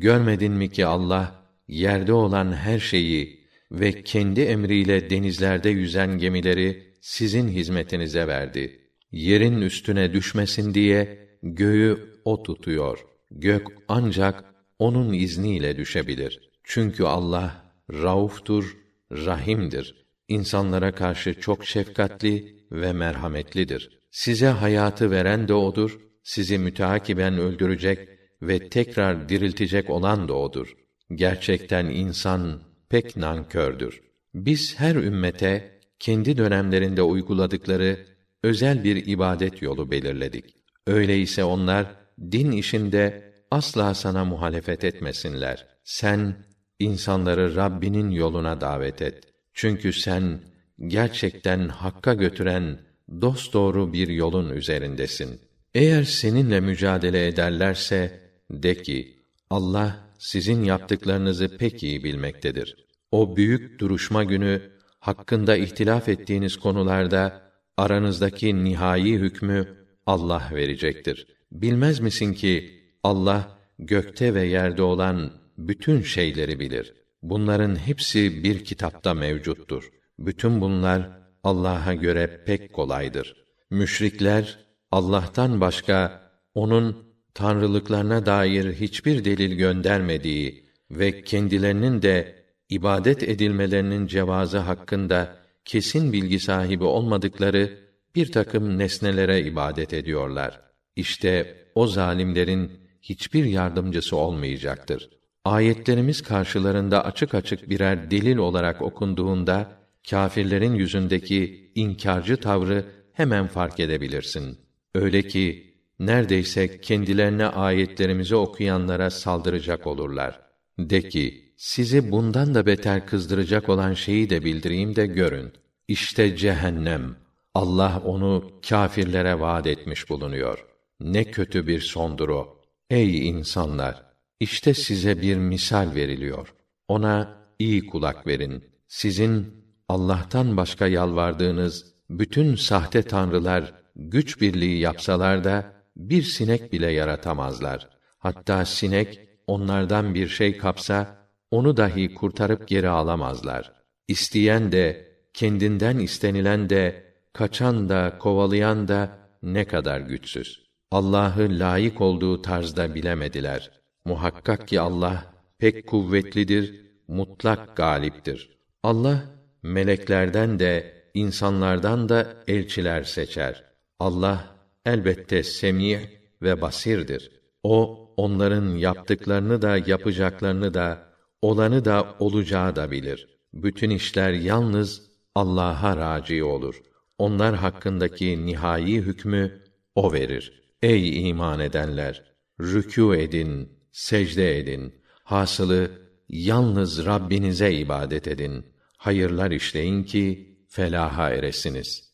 görmedin mi ki Allah yerde olan her şeyi ve kendi emriyle denizlerde yüzen gemileri sizin hizmetinize verdi. Yerin üstüne düşmesin diye göğü o tutuyor. Gök ancak onun izniyle düşebilir. Çünkü Allah rauftur, rahimdir. İnsanlara karşı çok şefkatli ve merhametlidir. Size hayatı veren de odur, sizi müteakiben öldürecek ve tekrar diriltecek olan da odur. Gerçekten insan pek nankördür. Biz her ümmete kendi dönemlerinde uyguladıkları özel bir ibadet yolu belirledik. Öyleyse onlar din işinde asla sana muhalefet etmesinler. Sen insanları Rabbinin yoluna davet et. Çünkü sen gerçekten hakka götüren dosdoğru bir yolun üzerindesin. Eğer seninle mücadele ederlerse de ki Allah sizin yaptıklarınızı pek iyi bilmektedir. O büyük duruşma günü hakkında ihtilaf ettiğiniz konularda aranızdaki nihai hükmü Allah verecektir. Bilmez misin ki Allah gökte ve yerde olan bütün şeyleri bilir. Bunların hepsi bir kitapta mevcuttur. Bütün bunlar Allah'a göre pek kolaydır. Müşrikler Allah'tan başka onun tanrılıklarına dair hiçbir delil göndermediği ve kendilerinin de ibadet edilmelerinin cevazı hakkında kesin bilgi sahibi olmadıkları bir takım nesnelere ibadet ediyorlar. İşte o zalimlerin hiçbir yardımcısı olmayacaktır. Ayetlerimiz karşılarında açık açık birer delil olarak okunduğunda kâfirlerin yüzündeki inkarcı tavrı hemen fark edebilirsin. Öyle ki neredeyse kendilerine ayetlerimizi okuyanlara saldıracak olurlar. De ki, sizi bundan da beter kızdıracak olan şeyi de bildireyim de görün. İşte cehennem. Allah onu kâfirlere vaad etmiş bulunuyor. Ne kötü bir sondur o. Ey insanlar! İşte size bir misal veriliyor. Ona iyi kulak verin. Sizin Allah'tan başka yalvardığınız bütün sahte tanrılar güç birliği yapsalar da bir sinek bile yaratamazlar. Hatta sinek onlardan bir şey kapsa onu dahi kurtarıp geri alamazlar. İsteyen de kendinden istenilen de kaçan da kovalayan da ne kadar güçsüz. Allah'ı layık olduğu tarzda bilemediler. Muhakkak ki Allah pek kuvvetlidir, mutlak galiptir. Allah meleklerden de insanlardan da elçiler seçer. Allah elbette semî ve basirdir. O onların yaptıklarını da yapacaklarını da olanı da olacağı da bilir. Bütün işler yalnız Allah'a raci olur. Onlar hakkındaki nihai hükmü o verir. Ey iman edenler, rükû edin, secde edin. Hasılı yalnız Rabbinize ibadet edin. Hayırlar işleyin ki felaha eresiniz.